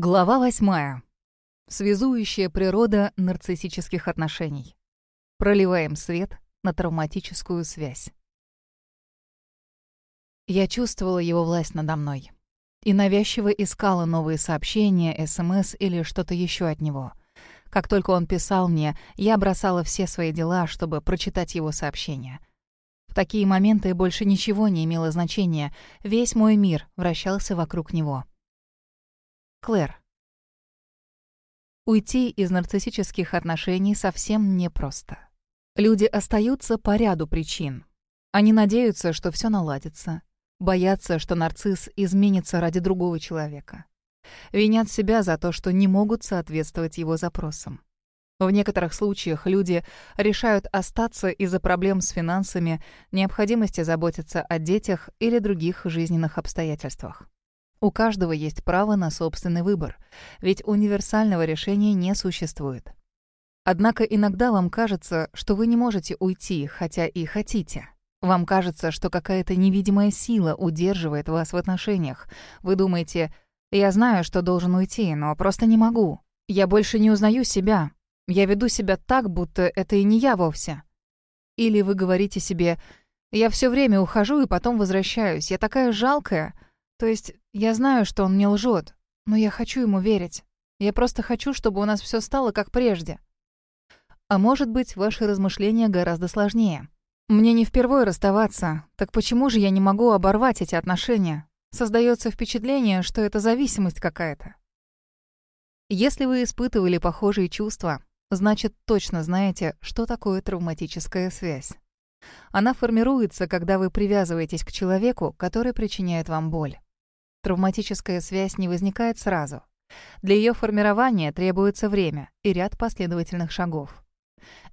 Глава восьмая. Связующая природа нарциссических отношений. Проливаем свет на травматическую связь. Я чувствовала его власть надо мной. И навязчиво искала новые сообщения, СМС или что-то еще от него. Как только он писал мне, я бросала все свои дела, чтобы прочитать его сообщения. В такие моменты больше ничего не имело значения, весь мой мир вращался вокруг него. Клэр. Уйти из нарциссических отношений совсем непросто. Люди остаются по ряду причин. Они надеются, что все наладится, боятся, что нарцисс изменится ради другого человека. Винят себя за то, что не могут соответствовать его запросам. В некоторых случаях люди решают остаться из-за проблем с финансами, необходимости заботиться о детях или других жизненных обстоятельствах. У каждого есть право на собственный выбор, ведь универсального решения не существует. Однако иногда вам кажется, что вы не можете уйти, хотя и хотите. Вам кажется, что какая-то невидимая сила удерживает вас в отношениях. Вы думаете, «Я знаю, что должен уйти, но просто не могу. Я больше не узнаю себя. Я веду себя так, будто это и не я вовсе». Или вы говорите себе, «Я все время ухожу и потом возвращаюсь. Я такая жалкая». То есть я знаю, что он мне лжет, но я хочу ему верить. Я просто хочу, чтобы у нас все стало как прежде. А может быть, ваши размышления гораздо сложнее. Мне не впервые расставаться, так почему же я не могу оборвать эти отношения? Создается впечатление, что это зависимость какая-то. Если вы испытывали похожие чувства, значит, точно знаете, что такое травматическая связь. Она формируется, когда вы привязываетесь к человеку, который причиняет вам боль. Травматическая связь не возникает сразу. Для ее формирования требуется время и ряд последовательных шагов.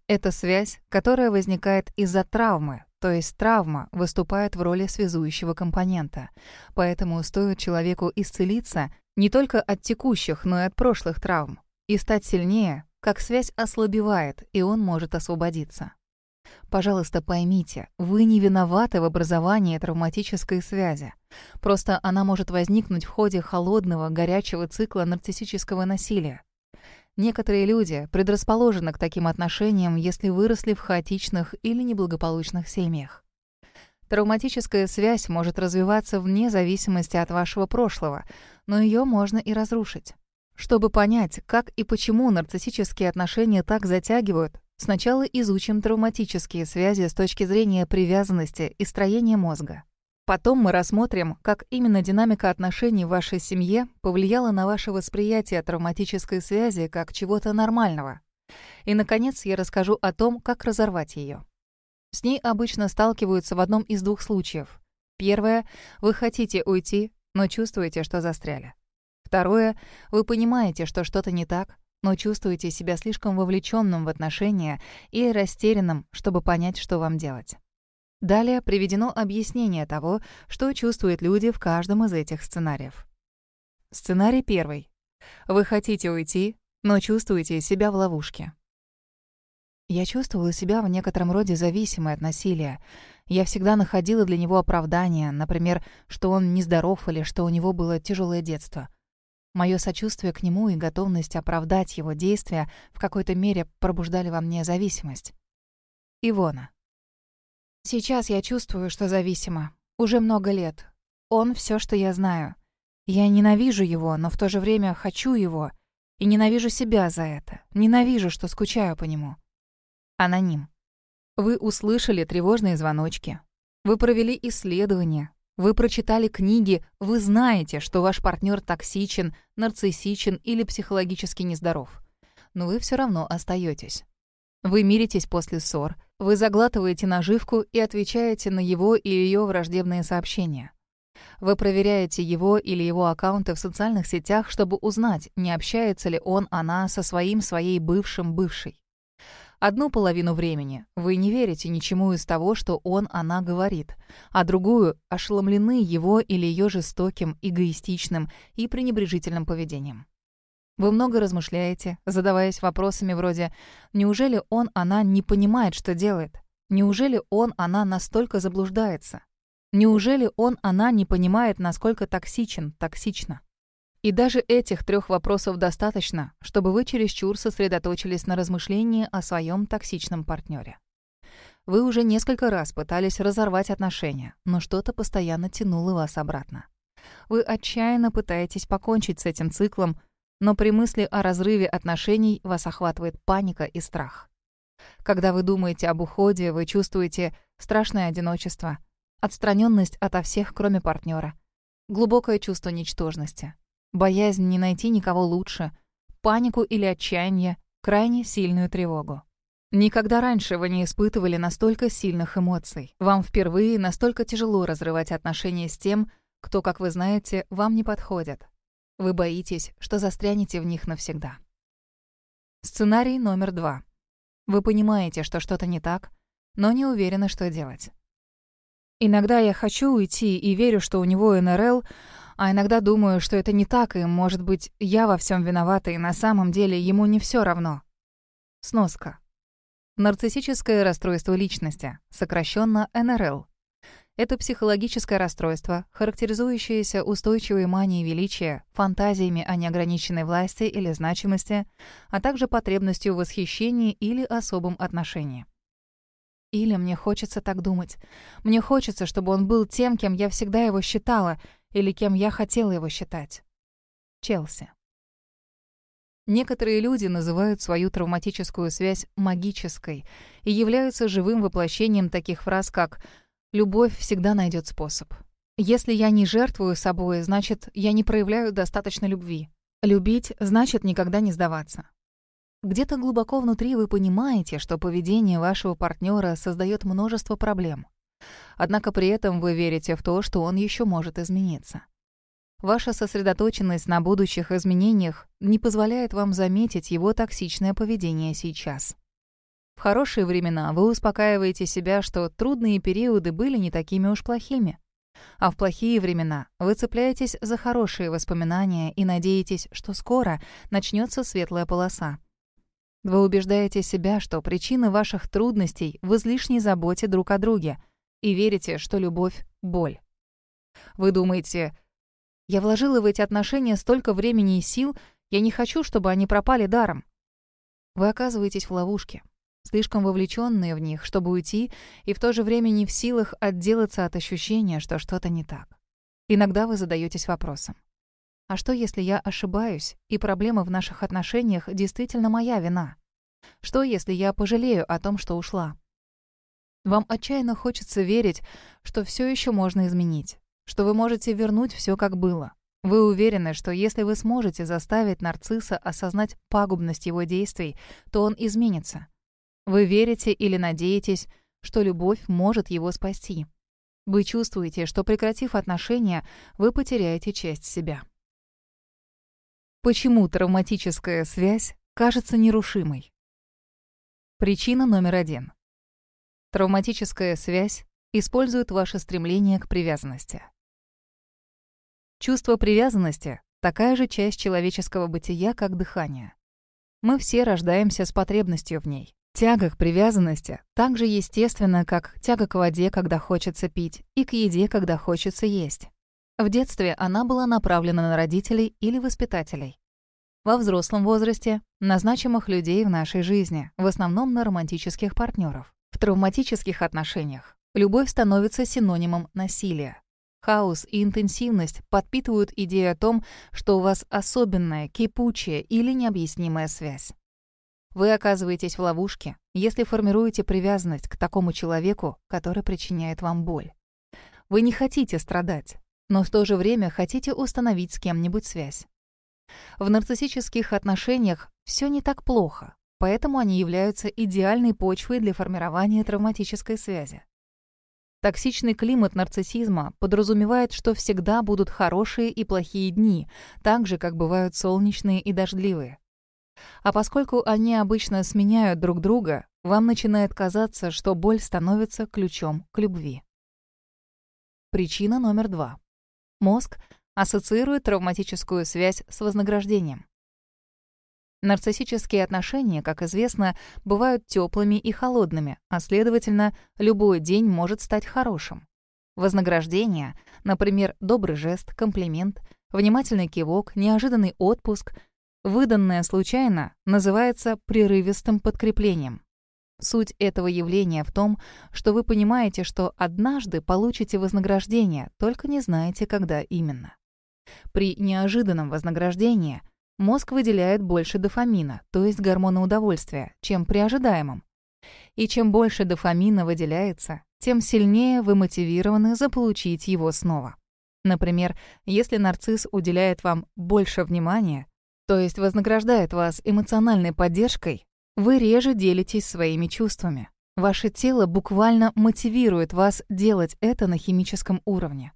Это связь, которая возникает из-за травмы, то есть травма выступает в роли связующего компонента. Поэтому стоит человеку исцелиться не только от текущих, но и от прошлых травм, и стать сильнее, как связь ослабевает, и он может освободиться. Пожалуйста, поймите, вы не виноваты в образовании травматической связи. Просто она может возникнуть в ходе холодного, горячего цикла нарциссического насилия. Некоторые люди предрасположены к таким отношениям, если выросли в хаотичных или неблагополучных семьях. Травматическая связь может развиваться вне зависимости от вашего прошлого, но ее можно и разрушить. Чтобы понять, как и почему нарциссические отношения так затягивают, Сначала изучим травматические связи с точки зрения привязанности и строения мозга. Потом мы рассмотрим, как именно динамика отношений в вашей семье повлияла на ваше восприятие травматической связи как чего-то нормального. И, наконец, я расскажу о том, как разорвать ее. С ней обычно сталкиваются в одном из двух случаев. Первое — вы хотите уйти, но чувствуете, что застряли. Второе — вы понимаете, что что-то не так, но чувствуете себя слишком вовлеченным в отношения и растерянным, чтобы понять, что вам делать. Далее приведено объяснение того, что чувствуют люди в каждом из этих сценариев. Сценарий первый. Вы хотите уйти, но чувствуете себя в ловушке. Я чувствовала себя в некотором роде зависимой от насилия. Я всегда находила для него оправдание, например, что он нездоров или что у него было тяжелое детство. Мое сочувствие к нему и готовность оправдать его действия в какой-то мере пробуждали во мне зависимость. Ивона. Сейчас я чувствую, что зависима. Уже много лет. Он — все, что я знаю. Я ненавижу его, но в то же время хочу его. И ненавижу себя за это. Ненавижу, что скучаю по нему. Аноним. Вы услышали тревожные звоночки. Вы провели исследования, вы прочитали книги, вы знаете, что ваш партнер токсичен, нарциссичен или психологически нездоров. Но вы все равно остаетесь. Вы миритесь после ссор, вы заглатываете наживку и отвечаете на его или ее враждебные сообщения. Вы проверяете его или его аккаунты в социальных сетях, чтобы узнать, не общается ли он, она со своим, своей бывшим, бывшей. Одну половину времени вы не верите ничему из того, что он, она говорит, а другую ошеломлены его или ее жестоким, эгоистичным и пренебрежительным поведением. Вы много размышляете, задаваясь вопросами вроде «Неужели он, она не понимает, что делает? Неужели он, она настолько заблуждается? Неужели он, она не понимает, насколько токсичен, токсично?» И даже этих трех вопросов достаточно, чтобы вы чересчур сосредоточились на размышлении о своем токсичном партнере. Вы уже несколько раз пытались разорвать отношения, но что-то постоянно тянуло вас обратно. Вы отчаянно пытаетесь покончить с этим циклом, но при мысли о разрыве отношений вас охватывает паника и страх. Когда вы думаете об уходе, вы чувствуете страшное одиночество, отстраненность ото всех, кроме партнера, глубокое чувство ничтожности, боязнь не найти никого лучше, панику или отчаяние, крайне сильную тревогу. Никогда раньше вы не испытывали настолько сильных эмоций. Вам впервые настолько тяжело разрывать отношения с тем, кто, как вы знаете, вам не подходит. Вы боитесь, что застрянете в них навсегда. Сценарий номер два. Вы понимаете, что что-то не так, но не уверены, что делать. Иногда я хочу уйти и верю, что у него НРЛ, а иногда думаю, что это не так, и, может быть, я во всем виновата, и на самом деле ему не все равно. Сноска. Нарциссическое расстройство личности, сокращенно НРЛ. Это психологическое расстройство, характеризующееся устойчивой манией величия, фантазиями о неограниченной власти или значимости, а также потребностью в восхищении или особом отношении. Или мне хочется так думать. Мне хочется, чтобы он был тем, кем я всегда его считала, или кем я хотела его считать. Челси. Некоторые люди называют свою травматическую связь магической и являются живым воплощением таких фраз, как «любовь всегда найдет способ». Если я не жертвую собой, значит, я не проявляю достаточно любви. Любить значит никогда не сдаваться. Где-то глубоко внутри вы понимаете, что поведение вашего партнера создает множество проблем. Однако при этом вы верите в то, что он еще может измениться. Ваша сосредоточенность на будущих изменениях не позволяет вам заметить его токсичное поведение сейчас. В хорошие времена вы успокаиваете себя, что трудные периоды были не такими уж плохими. А в плохие времена вы цепляетесь за хорошие воспоминания и надеетесь, что скоро начнется светлая полоса. Вы убеждаете себя, что причины ваших трудностей в излишней заботе друг о друге и верите, что любовь — боль. Вы думаете, я вложила в эти отношения столько времени и сил, я не хочу, чтобы они пропали даром. Вы оказываетесь в ловушке, слишком вовлеченные в них, чтобы уйти, и в то же время не в силах отделаться от ощущения, что что-то не так. Иногда вы задаетесь вопросом. А что, если я ошибаюсь, и проблема в наших отношениях действительно моя вина? Что, если я пожалею о том, что ушла? Вам отчаянно хочется верить, что все еще можно изменить что вы можете вернуть все как было. Вы уверены, что если вы сможете заставить нарцисса осознать пагубность его действий, то он изменится. Вы верите или надеетесь, что любовь может его спасти. Вы чувствуете, что прекратив отношения, вы потеряете часть себя. Почему травматическая связь кажется нерушимой? Причина номер один. Травматическая связь использует ваше стремление к привязанности. Чувство привязанности — такая же часть человеческого бытия, как дыхание. Мы все рождаемся с потребностью в ней. Тяга к привязанности так же естественна, как тяга к воде, когда хочется пить, и к еде, когда хочется есть. В детстве она была направлена на родителей или воспитателей. Во взрослом возрасте — на значимых людей в нашей жизни, в основном на романтических партнеров. В травматических отношениях любовь становится синонимом насилия. Хаос и интенсивность подпитывают идею о том, что у вас особенная, кипучая или необъяснимая связь. Вы оказываетесь в ловушке, если формируете привязанность к такому человеку, который причиняет вам боль. Вы не хотите страдать, но в то же время хотите установить с кем-нибудь связь. В нарциссических отношениях все не так плохо, поэтому они являются идеальной почвой для формирования травматической связи. Токсичный климат нарциссизма подразумевает, что всегда будут хорошие и плохие дни, так же, как бывают солнечные и дождливые. А поскольку они обычно сменяют друг друга, вам начинает казаться, что боль становится ключом к любви. Причина номер два. Мозг ассоциирует травматическую связь с вознаграждением. Нарциссические отношения, как известно, бывают теплыми и холодными, а следовательно, любой день может стать хорошим. Вознаграждение, например, добрый жест, комплимент, внимательный кивок, неожиданный отпуск, выданное случайно, называется прерывистым подкреплением. Суть этого явления в том, что вы понимаете, что однажды получите вознаграждение, только не знаете, когда именно. При неожиданном вознаграждении мозг выделяет больше дофамина, то есть гормона удовольствия, чем при ожидаемом. И чем больше дофамина выделяется, тем сильнее вы мотивированы заполучить его снова. Например, если нарцисс уделяет вам больше внимания, то есть вознаграждает вас эмоциональной поддержкой, вы реже делитесь своими чувствами. Ваше тело буквально мотивирует вас делать это на химическом уровне.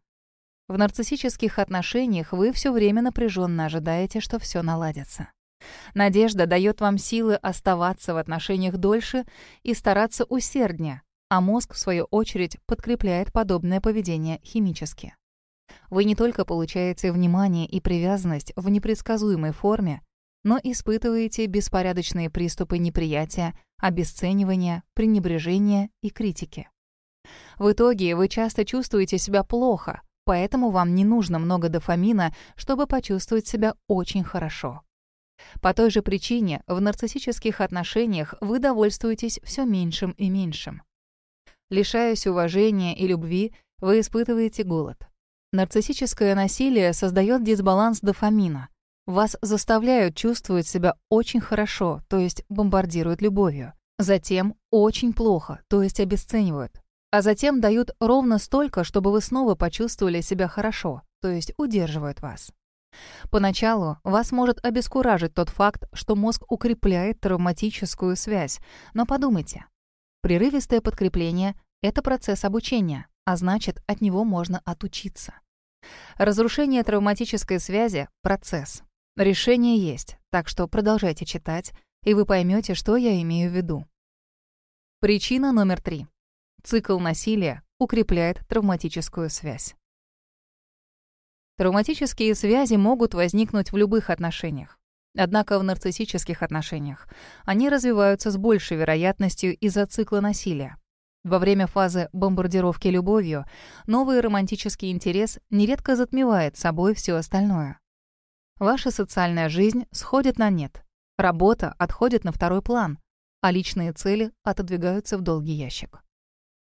В нарциссических отношениях вы все время напряженно ожидаете, что все наладится. Надежда дает вам силы оставаться в отношениях дольше и стараться усерднее, а мозг, в свою очередь, подкрепляет подобное поведение химически. Вы не только получаете внимание и привязанность в непредсказуемой форме, но испытываете беспорядочные приступы неприятия, обесценивания, пренебрежения и критики. В итоге вы часто чувствуете себя плохо, поэтому вам не нужно много дофамина, чтобы почувствовать себя очень хорошо. По той же причине в нарциссических отношениях вы довольствуетесь все меньшим и меньшим. Лишаясь уважения и любви, вы испытываете голод. Нарциссическое насилие создает дисбаланс дофамина. Вас заставляют чувствовать себя очень хорошо, то есть бомбардируют любовью. Затем очень плохо, то есть обесценивают. А затем дают ровно столько, чтобы вы снова почувствовали себя хорошо, то есть удерживают вас. Поначалу вас может обескуражить тот факт, что мозг укрепляет травматическую связь, но подумайте. Прерывистое подкрепление — это процесс обучения, а значит, от него можно отучиться. Разрушение травматической связи — процесс. Решение есть, так что продолжайте читать, и вы поймете, что я имею в виду. Причина номер три. Цикл насилия укрепляет травматическую связь. Травматические связи могут возникнуть в любых отношениях. Однако в нарциссических отношениях они развиваются с большей вероятностью из-за цикла насилия. Во время фазы бомбардировки любовью новый романтический интерес нередко затмевает собой все остальное. Ваша социальная жизнь сходит на нет, работа отходит на второй план, а личные цели отодвигаются в долгий ящик.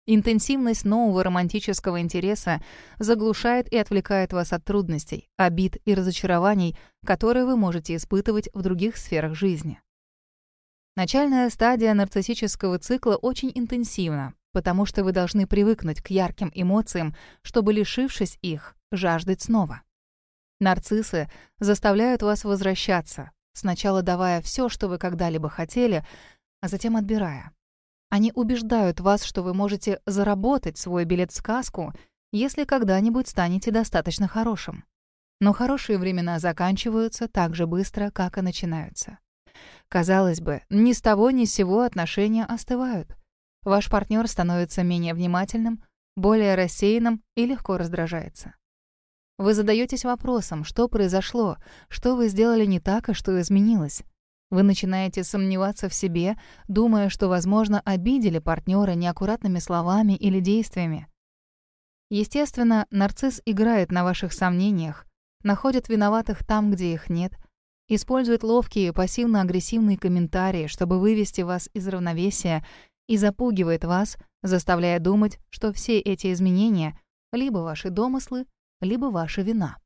Интенсивность нового романтического интереса заглушает и отвлекает вас от трудностей, обид и разочарований, которые вы можете испытывать в других сферах жизни. Начальная стадия нарциссического цикла очень интенсивна, потому что вы должны привыкнуть к ярким эмоциям, чтобы, лишившись их, жаждать снова. Нарциссы заставляют вас возвращаться, сначала давая все, что вы когда-либо хотели, а затем отбирая. Они убеждают вас, что вы можете заработать свой билет в сказку, если когда-нибудь станете достаточно хорошим. Но хорошие времена заканчиваются так же быстро, как и начинаются. Казалось бы, ни с того ни с сего отношения остывают. Ваш партнер становится менее внимательным, более рассеянным и легко раздражается. Вы задаетесь вопросом, что произошло, что вы сделали не так и что изменилось. Вы начинаете сомневаться в себе, думая, что, возможно, обидели партнера неаккуратными словами или действиями. Естественно, нарцисс играет на ваших сомнениях, находит виноватых там, где их нет, использует ловкие пассивно-агрессивные комментарии, чтобы вывести вас из равновесия и запугивает вас, заставляя думать, что все эти изменения — либо ваши домыслы, либо ваша вина.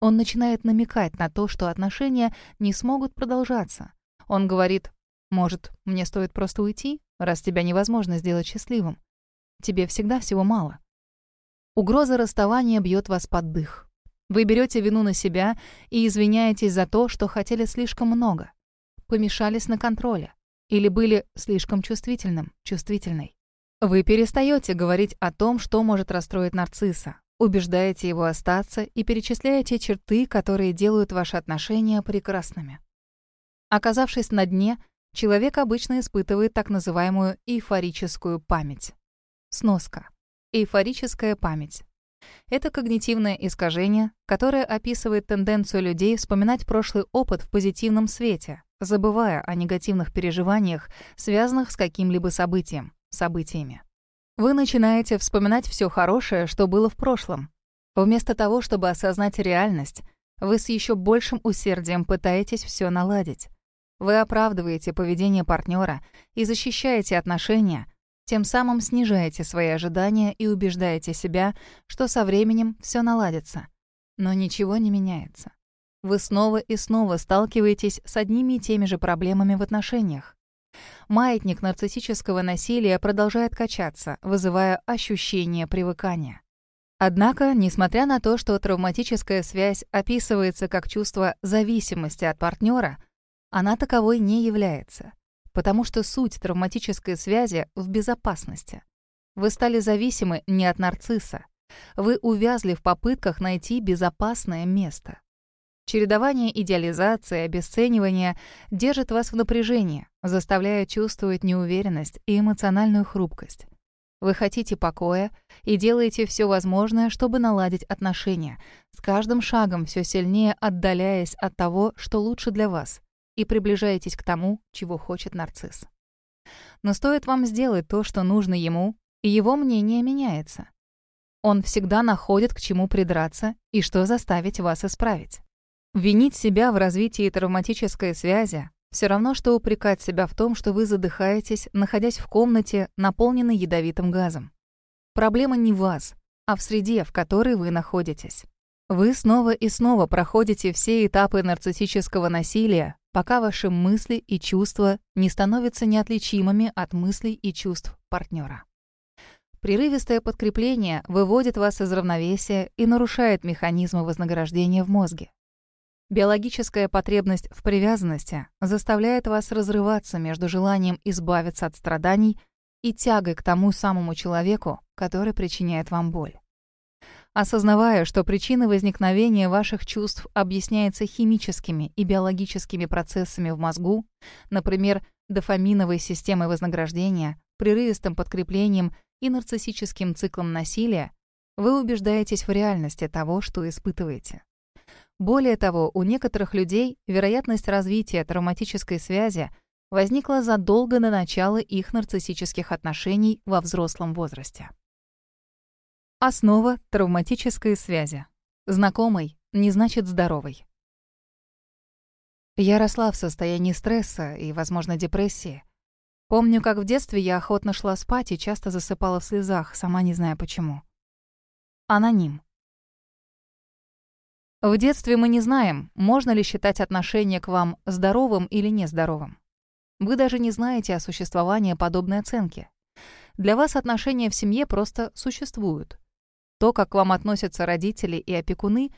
Он начинает намекать на то, что отношения не смогут продолжаться. Он говорит, может, мне стоит просто уйти, раз тебя невозможно сделать счастливым. Тебе всегда всего мало. Угроза расставания бьет вас под дых. Вы берете вину на себя и извиняетесь за то, что хотели слишком много. Помешались на контроле. Или были слишком чувствительным, чувствительной. Вы перестаете говорить о том, что может расстроить нарцисса, убеждаете его остаться и перечисляете черты, которые делают ваши отношения прекрасными. Оказавшись на дне, человек обычно испытывает так называемую эйфорическую память. Сноска. Эйфорическая память это когнитивное искажение, которое описывает тенденцию людей вспоминать прошлый опыт в позитивном свете, забывая о негативных переживаниях, связанных с каким-либо событием, событиями. Вы начинаете вспоминать все хорошее, что было в прошлом. Вместо того, чтобы осознать реальность, вы с еще большим усердием пытаетесь все наладить. Вы оправдываете поведение партнера и защищаете отношения, тем самым снижаете свои ожидания и убеждаете себя, что со временем все наладится. Но ничего не меняется. Вы снова и снова сталкиваетесь с одними и теми же проблемами в отношениях. Маятник нарциссического насилия продолжает качаться, вызывая ощущение привыкания. Однако, несмотря на то, что травматическая связь описывается как чувство зависимости от партнера, она таковой не является, потому что суть травматической связи в безопасности. Вы стали зависимы не от нарцисса. Вы увязли в попытках найти безопасное место. Чередование идеализации обесценивания держит вас в напряжении, заставляя чувствовать неуверенность и эмоциональную хрупкость. Вы хотите покоя и делаете все возможное, чтобы наладить отношения, с каждым шагом все сильнее отдаляясь от того, что лучше для вас, и приближаетесь к тому, чего хочет нарцисс. Но стоит вам сделать то, что нужно ему, и его мнение меняется. Он всегда находит, к чему придраться и что заставить вас исправить. Винить себя в развитии травматической связи все равно, что упрекать себя в том, что вы задыхаетесь, находясь в комнате, наполненной ядовитым газом. Проблема не в вас, а в среде, в которой вы находитесь. Вы снова и снова проходите все этапы нарциссического насилия, пока ваши мысли и чувства не становятся неотличимыми от мыслей и чувств партнера. Прерывистое подкрепление выводит вас из равновесия и нарушает механизмы вознаграждения в мозге. Биологическая потребность в привязанности заставляет вас разрываться между желанием избавиться от страданий и тягой к тому самому человеку, который причиняет вам боль. Осознавая, что причина возникновения ваших чувств объясняется химическими и биологическими процессами в мозгу, например, дофаминовой системой вознаграждения, прерывистым подкреплением и нарциссическим циклом насилия, вы убеждаетесь в реальности того, что испытываете. Более того, у некоторых людей вероятность развития травматической связи возникла задолго до начала их нарциссических отношений во взрослом возрасте. Основа травматической связи. Знакомый не значит здоровый. Я росла в состоянии стресса и, возможно, депрессии. Помню, как в детстве я охотно шла спать и часто засыпала в слезах, сама не зная почему. Аноним. В детстве мы не знаем, можно ли считать отношение к вам здоровым или нездоровым. Вы даже не знаете о существовании подобной оценки. Для вас отношения в семье просто существуют. То, как к вам относятся родители и опекуны,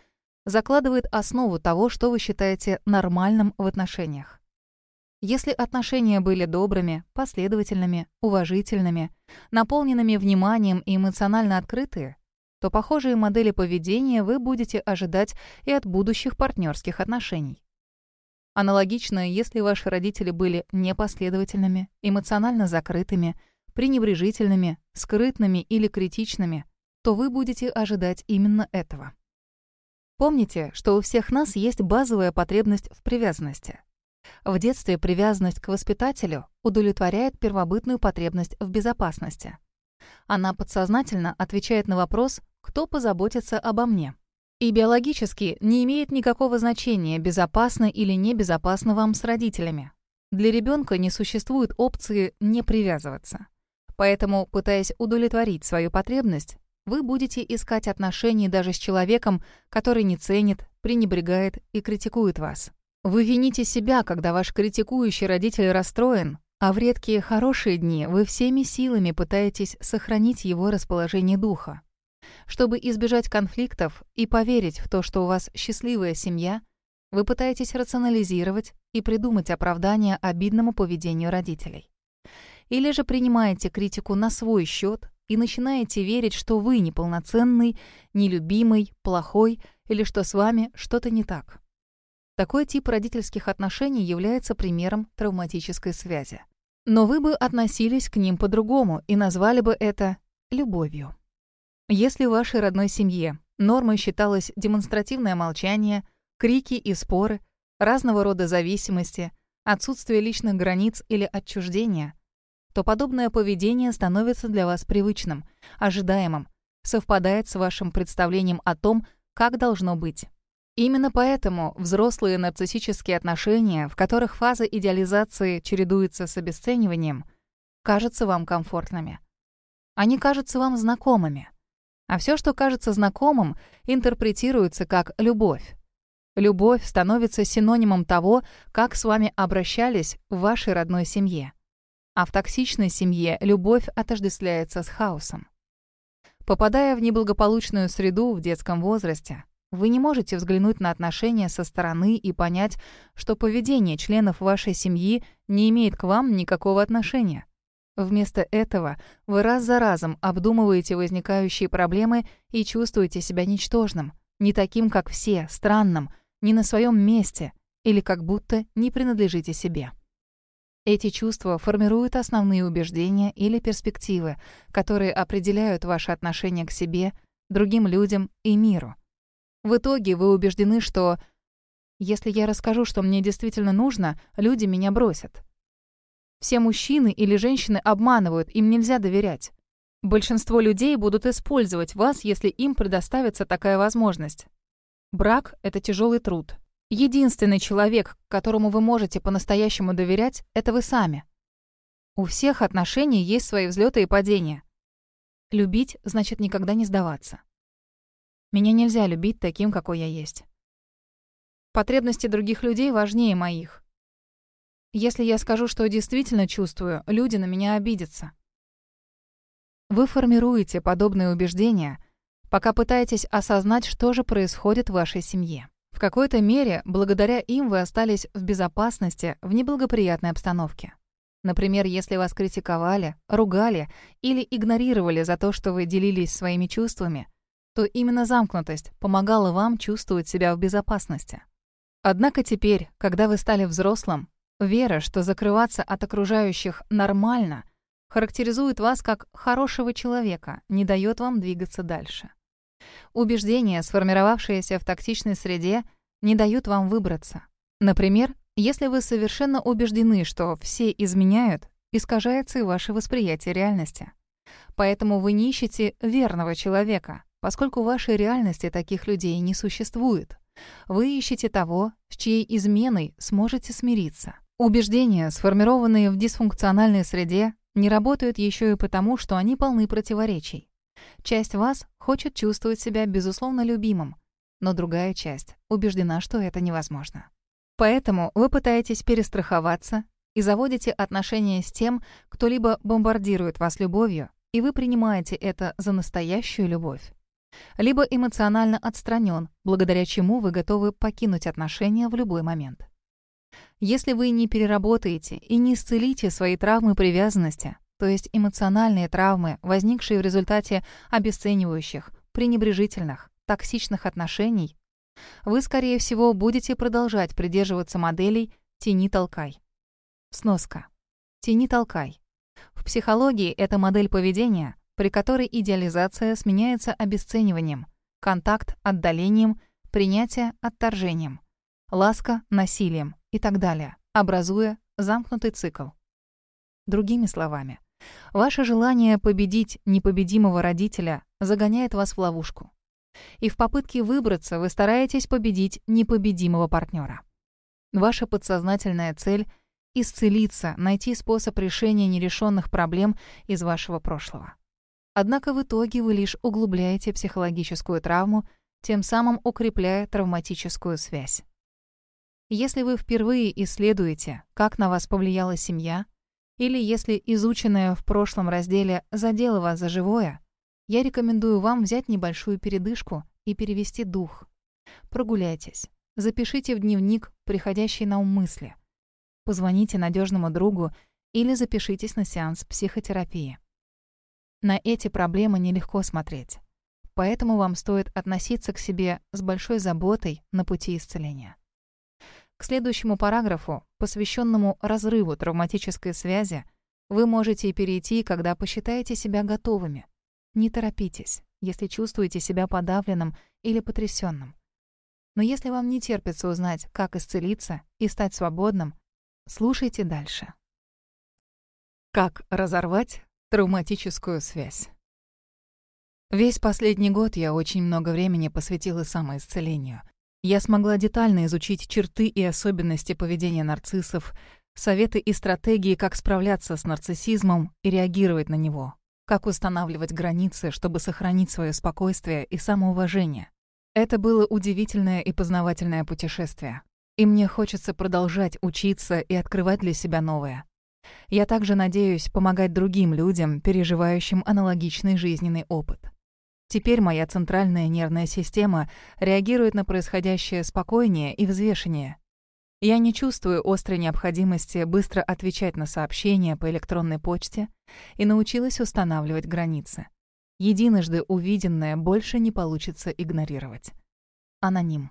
закладывает основу того, что вы считаете нормальным в отношениях. Если отношения были добрыми, последовательными, уважительными, наполненными вниманием и эмоционально открытые, то похожие модели поведения вы будете ожидать и от будущих партнерских отношений. Аналогично, если ваши родители были непоследовательными, эмоционально закрытыми, пренебрежительными, скрытными или критичными, то вы будете ожидать именно этого. Помните, что у всех нас есть базовая потребность в привязанности. В детстве привязанность к воспитателю удовлетворяет первобытную потребность в безопасности. Она подсознательно отвечает на вопрос кто позаботится обо мне. И биологически не имеет никакого значения, безопасно или небезопасно вам с родителями. Для ребенка не существует опции не привязываться. Поэтому, пытаясь удовлетворить свою потребность, вы будете искать отношений даже с человеком, который не ценит, пренебрегает и критикует вас. Вы вините себя, когда ваш критикующий родитель расстроен, а в редкие хорошие дни вы всеми силами пытаетесь сохранить его расположение духа. Чтобы избежать конфликтов и поверить в то, что у вас счастливая семья, вы пытаетесь рационализировать и придумать оправдание обидному поведению родителей. Или же принимаете критику на свой счет и начинаете верить, что вы неполноценный, нелюбимый, плохой или что с вами что-то не так. Такой тип родительских отношений является примером травматической связи. Но вы бы относились к ним по-другому и назвали бы это любовью. Если в вашей родной семье нормой считалось демонстративное молчание, крики и споры, разного рода зависимости, отсутствие личных границ или отчуждения, то подобное поведение становится для вас привычным, ожидаемым, совпадает с вашим представлением о том, как должно быть. Именно поэтому взрослые нарциссические отношения, в которых фаза идеализации чередуется с обесцениванием, кажутся вам комфортными. Они кажутся вам знакомыми. А все, что кажется знакомым, интерпретируется как любовь. Любовь становится синонимом того, как с вами обращались в вашей родной семье. А в токсичной семье любовь отождествляется с хаосом. Попадая в неблагополучную среду в детском возрасте, вы не можете взглянуть на отношения со стороны и понять, что поведение членов вашей семьи не имеет к вам никакого отношения. Вместо этого вы раз за разом обдумываете возникающие проблемы и чувствуете себя ничтожным, не таким, как все, странным, не на своем месте или как будто не принадлежите себе. Эти чувства формируют основные убеждения или перспективы, которые определяют ваше отношение к себе, другим людям и миру. В итоге вы убеждены, что если я расскажу, что мне действительно нужно, люди меня бросят. Все мужчины или женщины обманывают, им нельзя доверять. Большинство людей будут использовать вас, если им предоставится такая возможность. Брак — это тяжелый труд. Единственный человек, которому вы можете по-настоящему доверять, это вы сами. У всех отношений есть свои взлеты и падения. Любить значит никогда не сдаваться. Меня нельзя любить таким, какой я есть. Потребности других людей важнее моих. Если я скажу, что действительно чувствую, люди на меня обидятся. Вы формируете подобные убеждения, пока пытаетесь осознать, что же происходит в вашей семье. В какой-то мере, благодаря им вы остались в безопасности в неблагоприятной обстановке. Например, если вас критиковали, ругали или игнорировали за то, что вы делились своими чувствами — то именно замкнутость помогала вам чувствовать себя в безопасности. Однако теперь, когда вы стали взрослым, вера, что закрываться от окружающих нормально, характеризует вас как хорошего человека, не дает вам двигаться дальше. Убеждения, сформировавшиеся в токсичной среде, не дают вам выбраться. Например, если вы совершенно убеждены, что все изменяют, искажается и ваше восприятие реальности. Поэтому вы не ищете верного человека, поскольку в вашей реальности таких людей не существует. Вы ищете того, с чьей изменой сможете смириться. Убеждения, сформированные в дисфункциональной среде, не работают еще и потому, что они полны противоречий. Часть вас хочет чувствовать себя безусловно любимым, но другая часть убеждена, что это невозможно. Поэтому вы пытаетесь перестраховаться и заводите отношения с тем, кто либо бомбардирует вас любовью, и вы принимаете это за настоящую любовь, либо эмоционально отстранен, благодаря чему вы готовы покинуть отношения в любой момент. Если вы не переработаете и не исцелите свои травмы привязанности, то есть эмоциональные травмы, возникшие в результате обесценивающих, пренебрежительных, токсичных отношений, вы, скорее всего, будете продолжать придерживаться моделей «тяни-толкай». Сноска. «Тяни-толкай». В психологии эта модель поведения при которой идеализация сменяется обесцениванием, контакт — отдалением, принятие — отторжением, ласка — насилием и так далее, образуя замкнутый цикл. Другими словами, ваше желание победить непобедимого родителя загоняет вас в ловушку. И в попытке выбраться вы стараетесь победить непобедимого партнера. Ваша подсознательная цель — исцелиться, найти способ решения нерешенных проблем из вашего прошлого. Однако в итоге вы лишь углубляете психологическую травму, тем самым укрепляя травматическую связь. Если вы впервые исследуете, как на вас повлияла семья, или если изученное в прошлом разделе задело вас за живое, я рекомендую вам взять небольшую передышку и перевести дух. Прогуляйтесь, запишите в дневник приходящие на ум мысли. Позвоните надежному другу или запишитесь на сеанс психотерапии. На эти проблемы нелегко смотреть. Поэтому вам стоит относиться к себе с большой заботой на пути исцеления. К следующему параграфу, посвященному разрыву травматической связи, вы можете перейти, когда посчитаете себя готовыми. Не торопитесь, если чувствуете себя подавленным или потрясенным. Но если вам не терпится узнать, как исцелиться и стать свободным, слушайте дальше. Как разорвать Травматическую связь. Весь последний год я очень много времени посвятила самоисцелению. Я смогла детально изучить черты и особенности поведения нарциссов, советы и стратегии, как справляться с нарциссизмом и реагировать на него, как устанавливать границы, чтобы сохранить свое спокойствие и самоуважение. Это было удивительное и познавательное путешествие. И мне хочется продолжать учиться и открывать для себя новое. Я также надеюсь помогать другим людям, переживающим аналогичный жизненный опыт. Теперь моя центральная нервная система реагирует на происходящее спокойнее и взвешеннее. Я не чувствую острой необходимости быстро отвечать на сообщения по электронной почте и научилась устанавливать границы. Единожды увиденное больше не получится игнорировать. Аноним.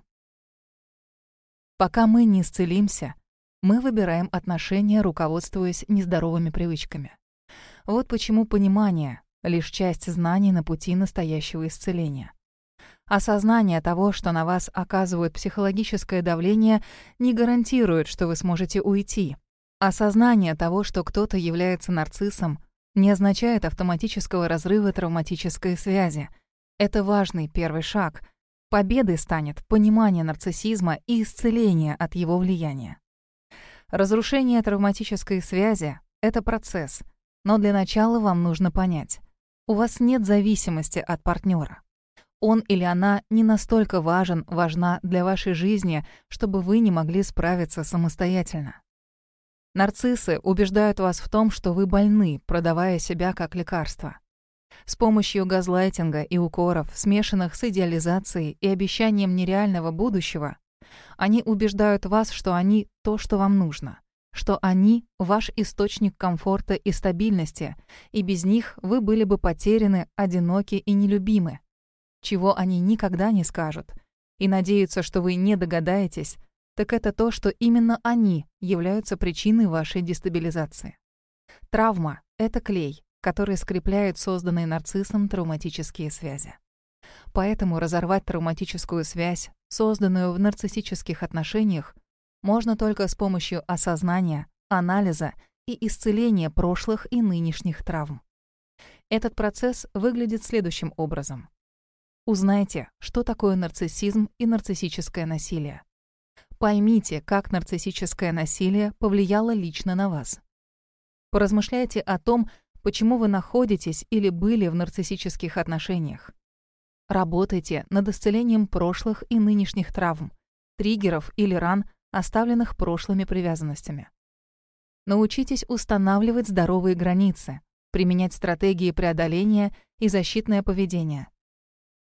Пока мы не исцелимся, мы выбираем отношения, руководствуясь нездоровыми привычками. Вот почему понимание — лишь часть знаний на пути настоящего исцеления. Осознание того, что на вас оказывают психологическое давление, не гарантирует, что вы сможете уйти. Осознание того, что кто-то является нарциссом, не означает автоматического разрыва травматической связи. Это важный первый шаг. Победой станет понимание нарциссизма и исцеление от его влияния. Разрушение травматической связи — это процесс, но для начала вам нужно понять. У вас нет зависимости от партнера. Он или она не настолько важен, важна для вашей жизни, чтобы вы не могли справиться самостоятельно. Нарциссы убеждают вас в том, что вы больны, продавая себя как лекарство. С помощью газлайтинга и укоров, смешанных с идеализацией и обещанием нереального будущего, они убеждают вас, что они то, что вам нужно, что они — ваш источник комфорта и стабильности, и без них вы были бы потеряны, одиноки и нелюбимы чего они никогда не скажут, и надеются, что вы не догадаетесь, так это то, что именно они являются причиной вашей дестабилизации. Травма — это клей, который скрепляет созданные нарциссом травматические связи. Поэтому разорвать травматическую связь, созданную в нарциссических отношениях, можно только с помощью осознания, анализа и исцеления прошлых и нынешних травм. Этот процесс выглядит следующим образом. Узнайте, что такое нарциссизм и нарциссическое насилие. Поймите, как нарциссическое насилие повлияло лично на вас. Поразмышляйте о том, почему вы находитесь или были в нарциссических отношениях. Работайте над исцелением прошлых и нынешних травм, триггеров или ран, оставленных прошлыми привязанностями. Научитесь устанавливать здоровые границы, применять стратегии преодоления и защитное поведение.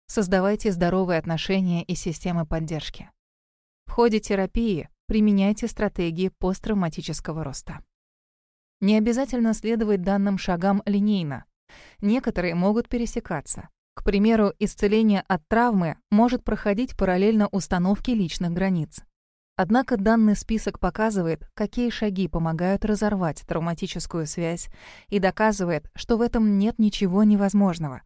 Создавайте здоровые отношения и системы поддержки. В ходе терапии применяйте стратегии посттравматического роста. Не обязательно следовать данным шагам линейно. Некоторые могут пересекаться. Примеру, исцеление от травмы может проходить параллельно установке личных границ. Однако данный список показывает, какие шаги помогают разорвать травматическую связь и доказывает, что в этом нет ничего невозможного.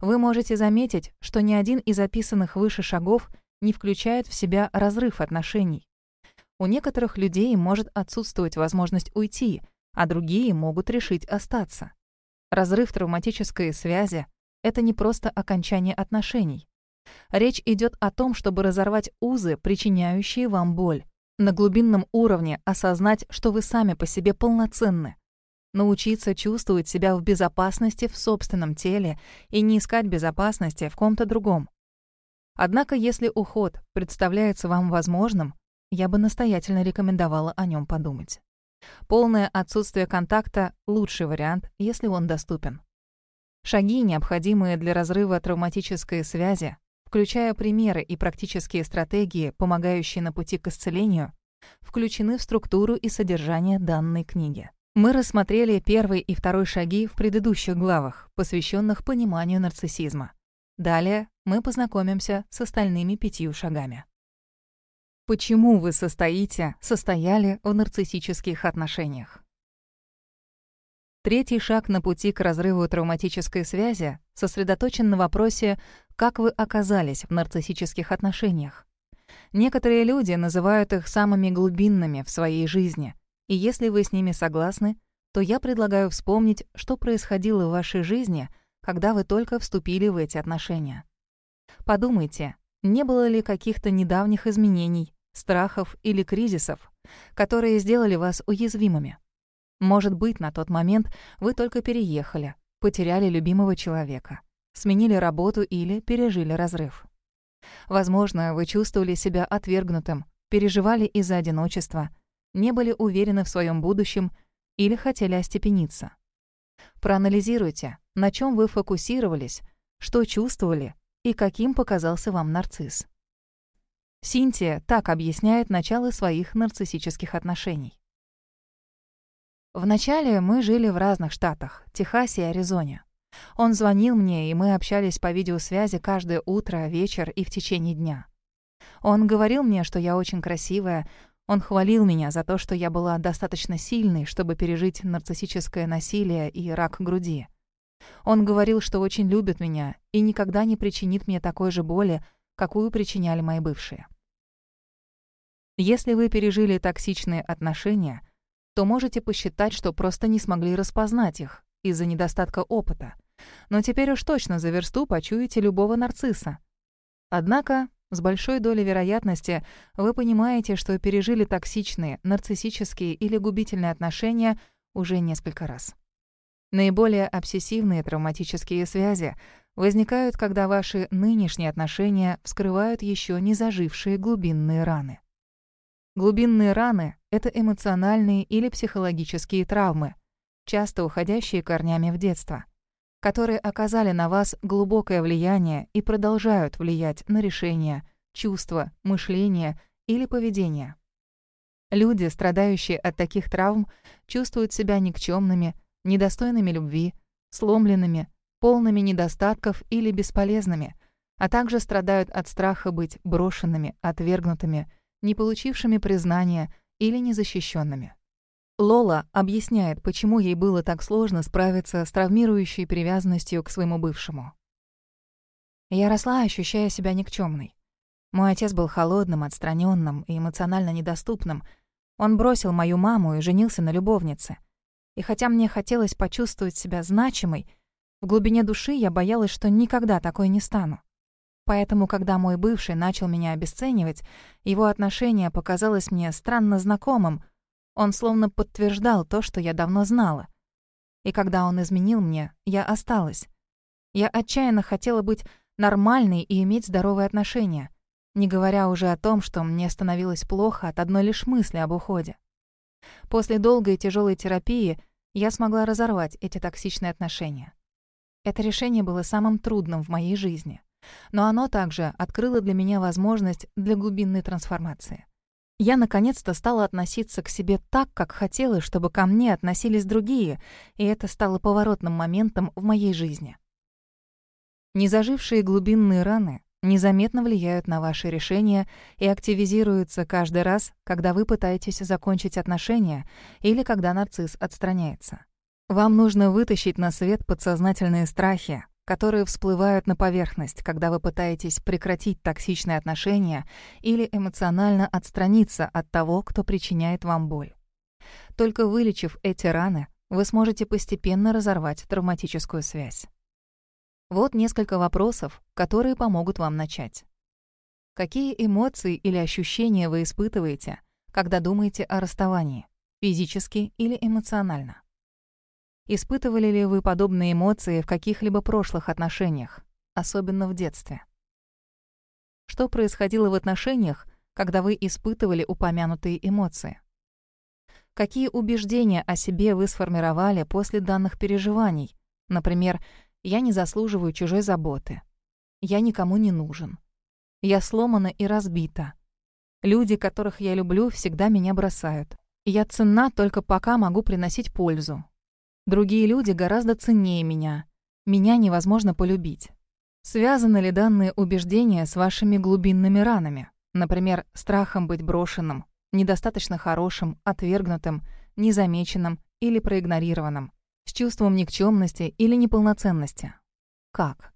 Вы можете заметить, что ни один из описанных выше шагов не включает в себя разрыв отношений. У некоторых людей может отсутствовать возможность уйти, а другие могут решить остаться. Разрыв травматической связи — это не просто окончание отношений. Речь идет о том, чтобы разорвать узы, причиняющие вам боль. На глубинном уровне осознать, что вы сами по себе полноценны, научиться чувствовать себя в безопасности в собственном теле и не искать безопасности в ком-то другом. Однако, если уход представляется вам возможным, я бы настоятельно рекомендовала о нем подумать. Полное отсутствие контакта — лучший вариант, если он доступен. Шаги, необходимые для разрыва травматической связи, включая примеры и практические стратегии, помогающие на пути к исцелению, включены в структуру и содержание данной книги. Мы рассмотрели первый и второй шаги в предыдущих главах, посвященных пониманию нарциссизма. Далее мы познакомимся с остальными пятью шагами. Почему вы состоите, состояли в нарциссических отношениях? Третий шаг на пути к разрыву травматической связи сосредоточен на вопросе, как вы оказались в нарциссических отношениях. Некоторые люди называют их самыми глубинными в своей жизни — и если вы с ними согласны, то я предлагаю вспомнить, что происходило в вашей жизни, когда вы только вступили в эти отношения. Подумайте, не было ли каких-то недавних изменений, страхов или кризисов, которые сделали вас уязвимыми. Может быть, на тот момент вы только переехали, потеряли любимого человека, сменили работу или пережили разрыв. Возможно, вы чувствовали себя отвергнутым, переживали из-за одиночества, не были уверены в своем будущем или хотели остепениться. Проанализируйте, на чем вы фокусировались, что чувствовали и каким показался вам нарцисс. Синтия так объясняет начало своих нарциссических отношений. Вначале мы жили в разных штатах — Техасе и Аризоне. Он звонил мне, и мы общались по видеосвязи каждое утро, вечер и в течение дня. Он говорил мне, что я очень красивая, он хвалил меня за то, что я была достаточно сильной, чтобы пережить нарциссическое насилие и рак груди. Он говорил, что очень любит меня и никогда не причинит мне такой же боли, какую причиняли мои бывшие. Если вы пережили токсичные отношения, то можете посчитать, что просто не смогли распознать их из-за недостатка опыта. Но теперь уж точно за версту почуете любого нарцисса. Однако, с большой долей вероятности, вы понимаете, что пережили токсичные, нарциссические или губительные отношения уже несколько раз. Наиболее обсессивные травматические связи возникают, когда ваши нынешние отношения вскрывают еще не зажившие глубинные раны. Глубинные раны — это эмоциональные или психологические травмы, часто уходящие корнями в детство, которые оказали на вас глубокое влияние и продолжают влиять на решения, чувства, мышление или поведение. Люди, страдающие от таких травм, чувствуют себя никчемными, недостойными любви, сломленными, полными недостатков или бесполезными, а также страдают от страха быть брошенными, отвергнутыми, не получившими признания или незащищенными. Лола объясняет, почему ей было так сложно справиться с травмирующей привязанностью к своему бывшему. Я росла, ощущая себя никчемной. Мой отец был холодным, отстраненным и эмоционально недоступным. Он бросил мою маму и женился на любовнице. И хотя мне хотелось почувствовать себя значимой, в глубине души я боялась, что никогда такой не стану. Поэтому, когда мой бывший начал меня обесценивать, его отношение показалось мне странно знакомым. Он словно подтверждал то, что я давно знала. И когда он изменил мне, я осталась. Я отчаянно хотела быть нормальной и иметь здоровые отношения, не говоря уже о том, что мне становилось плохо от одной лишь мысли об уходе. После долгой и тяжелой терапии я смогла разорвать эти токсичные отношения. Это решение было самым трудным в моей жизни. Но оно также открыло для меня возможность для глубинной трансформации. Я наконец-то стала относиться к себе так, как хотела, чтобы ко мне относились другие, и это стало поворотным моментом в моей жизни. Незажившие глубинные раны незаметно влияют на ваши решения и активизируются каждый раз, когда вы пытаетесь закончить отношения или когда нарцисс отстраняется. Вам нужно вытащить на свет подсознательные страхи, которые всплывают на поверхность, когда вы пытаетесь прекратить токсичные отношения или эмоционально отстраниться от того, кто причиняет вам боль. Только вылечив эти раны, вы сможете постепенно разорвать травматическую связь. Вот несколько вопросов, которые помогут вам начать. Какие эмоции или ощущения вы испытываете, когда думаете о расставании, физически или эмоционально? Испытывали ли вы подобные эмоции в каких-либо прошлых отношениях, особенно в детстве? Что происходило в отношениях, когда вы испытывали упомянутые эмоции? Какие убеждения о себе вы сформировали после данных переживаний? Например, я не заслуживаю чужой заботы. Я никому не нужен. Я сломана и разбита. Люди, которых я люблю, всегда меня бросают. Я ценна только пока могу приносить пользу. Другие люди гораздо ценнее меня. Меня невозможно полюбить. Связаны ли данные убеждения с вашими глубинными ранами? Например, страхом быть брошенным, недостаточно хорошим, отвергнутым, незамеченным или проигнорированным? с чувством никчемности или неполноценности. Как?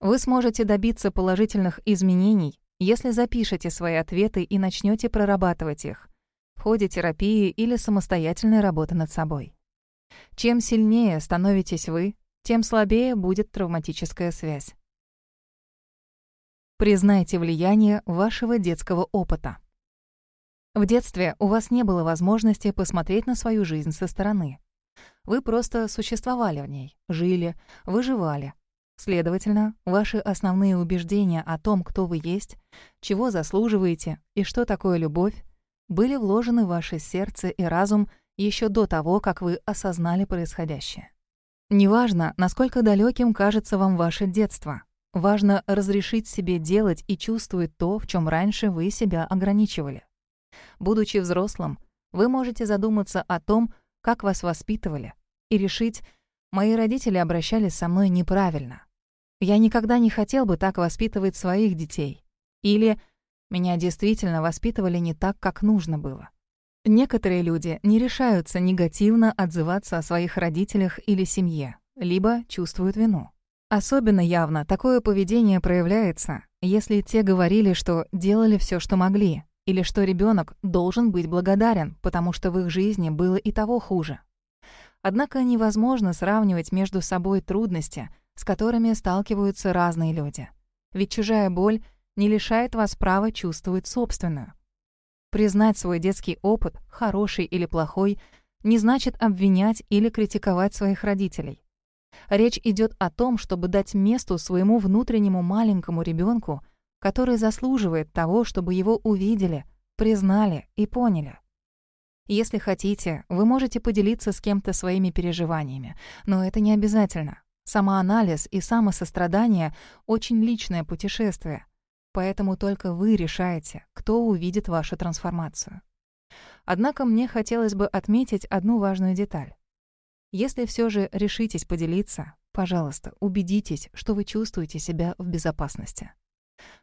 Вы сможете добиться положительных изменений, если запишете свои ответы и начнете прорабатывать их в ходе терапии или самостоятельной работы над собой. Чем сильнее становитесь вы, тем слабее будет травматическая связь. Признайте влияние вашего детского опыта. В детстве у вас не было возможности посмотреть на свою жизнь со стороны. Вы просто существовали в ней, жили, выживали. Следовательно, ваши основные убеждения о том, кто вы есть, чего заслуживаете и что такое любовь, были вложены в ваше сердце и разум еще до того, как вы осознали происходящее. Неважно, насколько далеким кажется вам ваше детство, важно разрешить себе делать и чувствовать то, в чем раньше вы себя ограничивали. Будучи взрослым, вы можете задуматься о том, как вас воспитывали, и решить, мои родители обращались со мной неправильно. Я никогда не хотел бы так воспитывать своих детей. Или меня действительно воспитывали не так, как нужно было. Некоторые люди не решаются негативно отзываться о своих родителях или семье, либо чувствуют вину. Особенно явно такое поведение проявляется, если те говорили, что делали все, что могли, или что ребенок должен быть благодарен, потому что в их жизни было и того хуже. Однако невозможно сравнивать между собой трудности, с которыми сталкиваются разные люди. Ведь чужая боль не лишает вас права чувствовать собственную. Признать свой детский опыт, хороший или плохой, не значит обвинять или критиковать своих родителей. Речь идет о том, чтобы дать месту своему внутреннему маленькому ребенку который заслуживает того, чтобы его увидели, признали и поняли. Если хотите, вы можете поделиться с кем-то своими переживаниями, но это не обязательно. Самоанализ и самосострадание — очень личное путешествие, поэтому только вы решаете, кто увидит вашу трансформацию. Однако мне хотелось бы отметить одну важную деталь. Если все же решитесь поделиться, пожалуйста, убедитесь, что вы чувствуете себя в безопасности.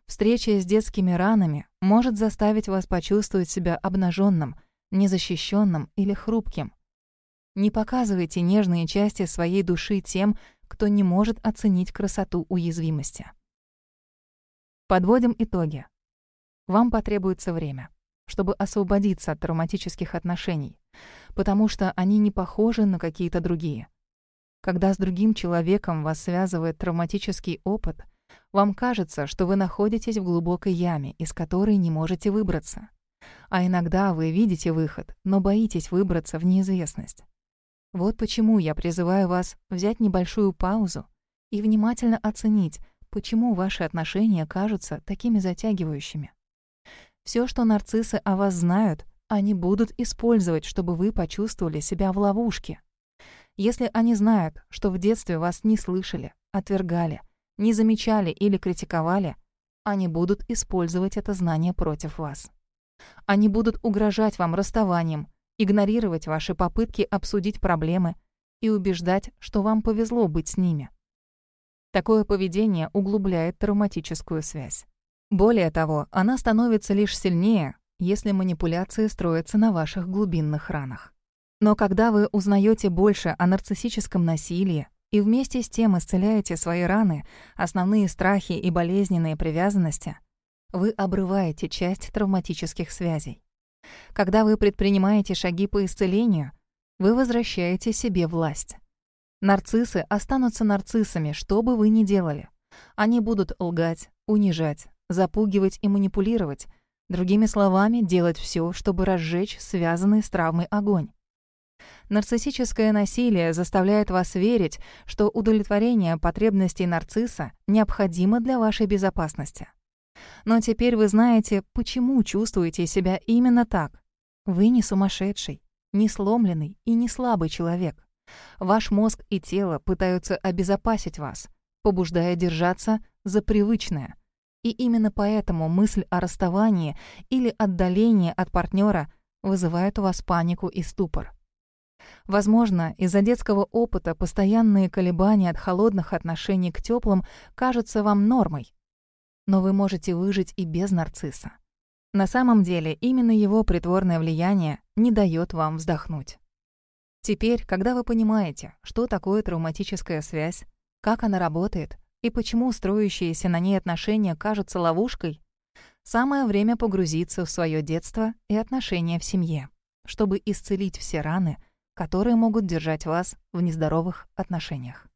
Встреча с детскими ранами может заставить вас почувствовать себя обнаженным, незащищенным или хрупким. Не показывайте нежные части своей души тем, кто не может оценить красоту уязвимости. Подводим итоги. Вам потребуется время, чтобы освободиться от травматических отношений, потому что они не похожи на какие-то другие. Когда с другим человеком вас связывает травматический опыт — вам кажется, что вы находитесь в глубокой яме, из которой не можете выбраться. А иногда вы видите выход, но боитесь выбраться в неизвестность. Вот почему я призываю вас взять небольшую паузу и внимательно оценить, почему ваши отношения кажутся такими затягивающими. Все, что нарциссы о вас знают, они будут использовать, чтобы вы почувствовали себя в ловушке. Если они знают, что в детстве вас не слышали, отвергали, не замечали или критиковали, они будут использовать это знание против вас. Они будут угрожать вам расставанием, игнорировать ваши попытки обсудить проблемы и убеждать, что вам повезло быть с ними. Такое поведение углубляет травматическую связь. Более того, она становится лишь сильнее, если манипуляции строятся на ваших глубинных ранах. Но когда вы узнаете больше о нарциссическом насилии, и вместе с тем исцеляете свои раны, основные страхи и болезненные привязанности, вы обрываете часть травматических связей. Когда вы предпринимаете шаги по исцелению, вы возвращаете себе власть. Нарциссы останутся нарциссами, что бы вы ни делали. Они будут лгать, унижать, запугивать и манипулировать, другими словами, делать все, чтобы разжечь связанный с травмой огонь. Нарциссическое насилие заставляет вас верить, что удовлетворение потребностей нарцисса необходимо для вашей безопасности. Но теперь вы знаете, почему чувствуете себя именно так. Вы не сумасшедший, не сломленный и не слабый человек. Ваш мозг и тело пытаются обезопасить вас, побуждая держаться за привычное. И именно поэтому мысль о расставании или отдалении от партнера вызывает у вас панику и ступор. Возможно, из-за детского опыта постоянные колебания от холодных отношений к теплым кажутся вам нормой. Но вы можете выжить и без нарцисса. На самом деле, именно его притворное влияние не дает вам вздохнуть. Теперь, когда вы понимаете, что такое травматическая связь, как она работает и почему строящиеся на ней отношения кажутся ловушкой, самое время погрузиться в свое детство и отношения в семье, чтобы исцелить все раны, которые могут держать вас в нездоровых отношениях.